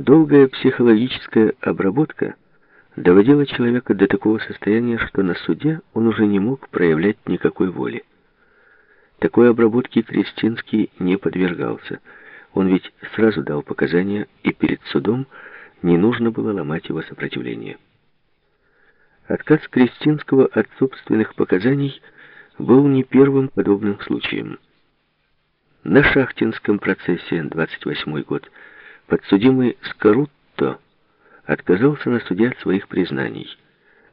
Долгая психологическая обработка доводила человека до такого состояния, что на суде он уже не мог проявлять никакой воли. Такой обработке Кристинский не подвергался. Он ведь сразу дал показания, и перед судом не нужно было ломать его сопротивление. Отказ Кристинского от собственных показаний был не первым подобным случаем. На Шахтинском процессе, 28 год, подсудимый Скорутто отказался на суде от своих признаний.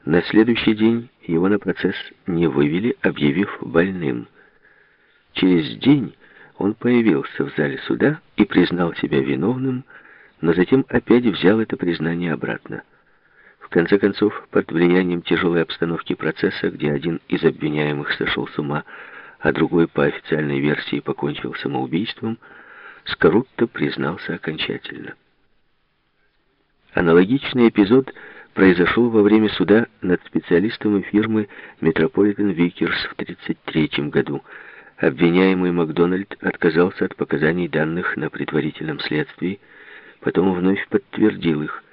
На следующий день его на процесс не вывели, объявив больным – Через день он появился в зале суда и признал себя виновным, но затем опять взял это признание обратно. В конце концов, под влиянием тяжелой обстановки процесса, где один из обвиняемых сошел с ума, а другой, по официальной версии, покончил самоубийством, Скорутто признался окончательно. Аналогичный эпизод произошел во время суда над специалистом фирмы Metropolitan Vickers в 1933 году, Обвиняемый Макдональд отказался от показаний данных на предварительном следствии, потом вновь подтвердил их.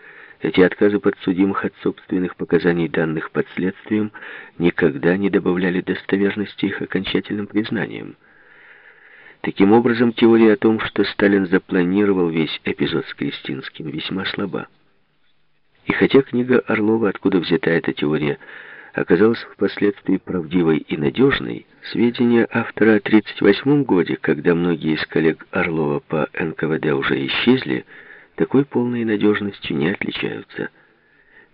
Эти отказы подсудимых от собственных показаний данных под следствием никогда не добавляли достоверности их окончательным признаниям. Таким образом, теория о том, что Сталин запланировал весь эпизод с Кристинским, весьма слаба. И хотя книга Орлова «Откуда взята эта теория» оказалась впоследствии правдивой и надежной, сведения автора о 1938 годе, когда многие из коллег Орлова по НКВД уже исчезли, такой полной надежностью не отличаются.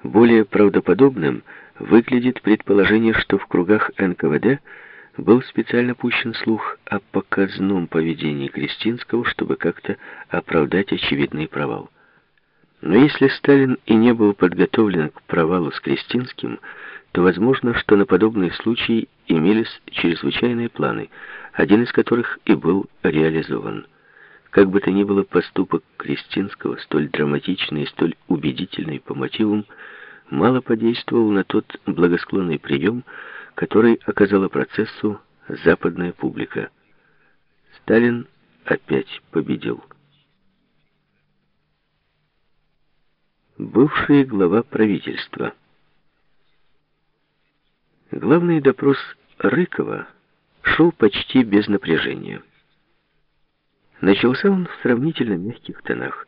Более правдоподобным выглядит предположение, что в кругах НКВД был специально пущен слух о показном поведении Кристинского, чтобы как-то оправдать очевидный провал. Но если Сталин и не был подготовлен к провалу с Кристинским, то возможно, что на подобные случаи имелись чрезвычайные планы, один из которых и был реализован. Как бы то ни было, поступок Кристинского, столь драматичный и столь убедительный по мотивам, мало подействовал на тот благосклонный прием, который оказала процессу западная публика. Сталин опять победил. Бывший глава правительства Главный допрос Рыкова шел почти без напряжения. Начался он в сравнительно мягких тонах,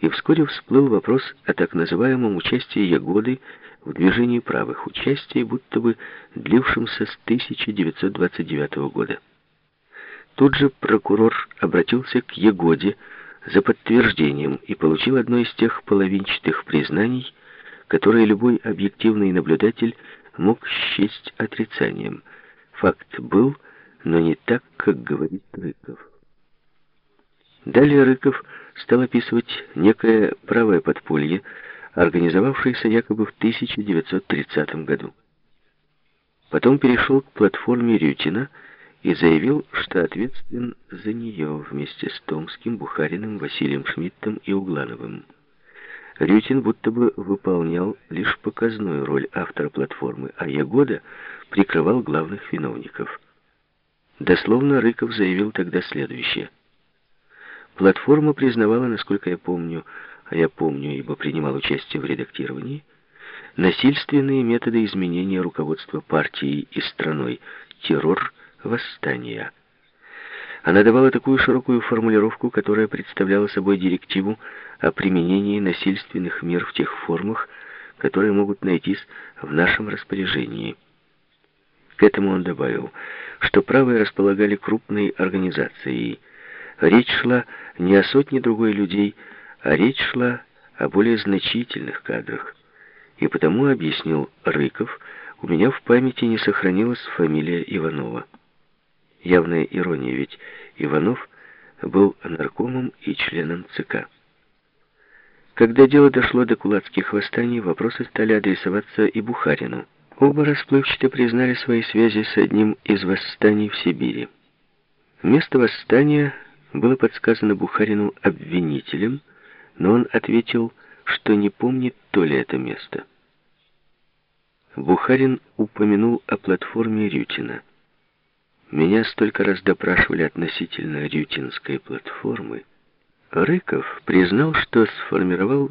и вскоре всплыл вопрос о так называемом участии Ягоды в движении правых, участии, будто бы длившемся с 1929 года. Тут же прокурор обратился к Ягоде за подтверждением и получил одно из тех половинчатых признаний, которые любой объективный наблюдатель мог счесть отрицанием. Факт был, но не так, как говорит Рыков. Далее Рыков стал описывать некое правое подполье, организовавшееся якобы в 1930 году. Потом перешел к платформе Рютина и заявил, что ответственен за нее вместе с Томским, Бухариным, Василием Шмидтом и Углановым. Рютин будто бы выполнял лишь показную роль автора платформы, а Ягода прикрывал главных виновников. Дословно Рыков заявил тогда следующее. Платформа признавала, насколько я помню, а я помню, ибо принимал участие в редактировании, насильственные методы изменения руководства партией и страной, террор, восстания. Она давала такую широкую формулировку, которая представляла собой директиву о применении насильственных мер в тех формах, которые могут найтись в нашем распоряжении. К этому он добавил, что правые располагали крупной организацией. Речь шла не о сотне другой людей, а речь шла о более значительных кадрах. И потому, объяснил Рыков, у меня в памяти не сохранилась фамилия Иванова. Явная ирония, ведь Иванов был наркомом и членом ЦК. Когда дело дошло до кулацких восстаний, вопросы стали адресоваться и Бухарину. Оба расплывчато признали свои связи с одним из восстаний в Сибири. Место восстания было подсказано Бухарину обвинителем, но он ответил, что не помнит то ли это место. Бухарин упомянул о платформе Рютина. Меня столько раз допрашивали относительно рютинской платформы, Рыков признал, что сформировал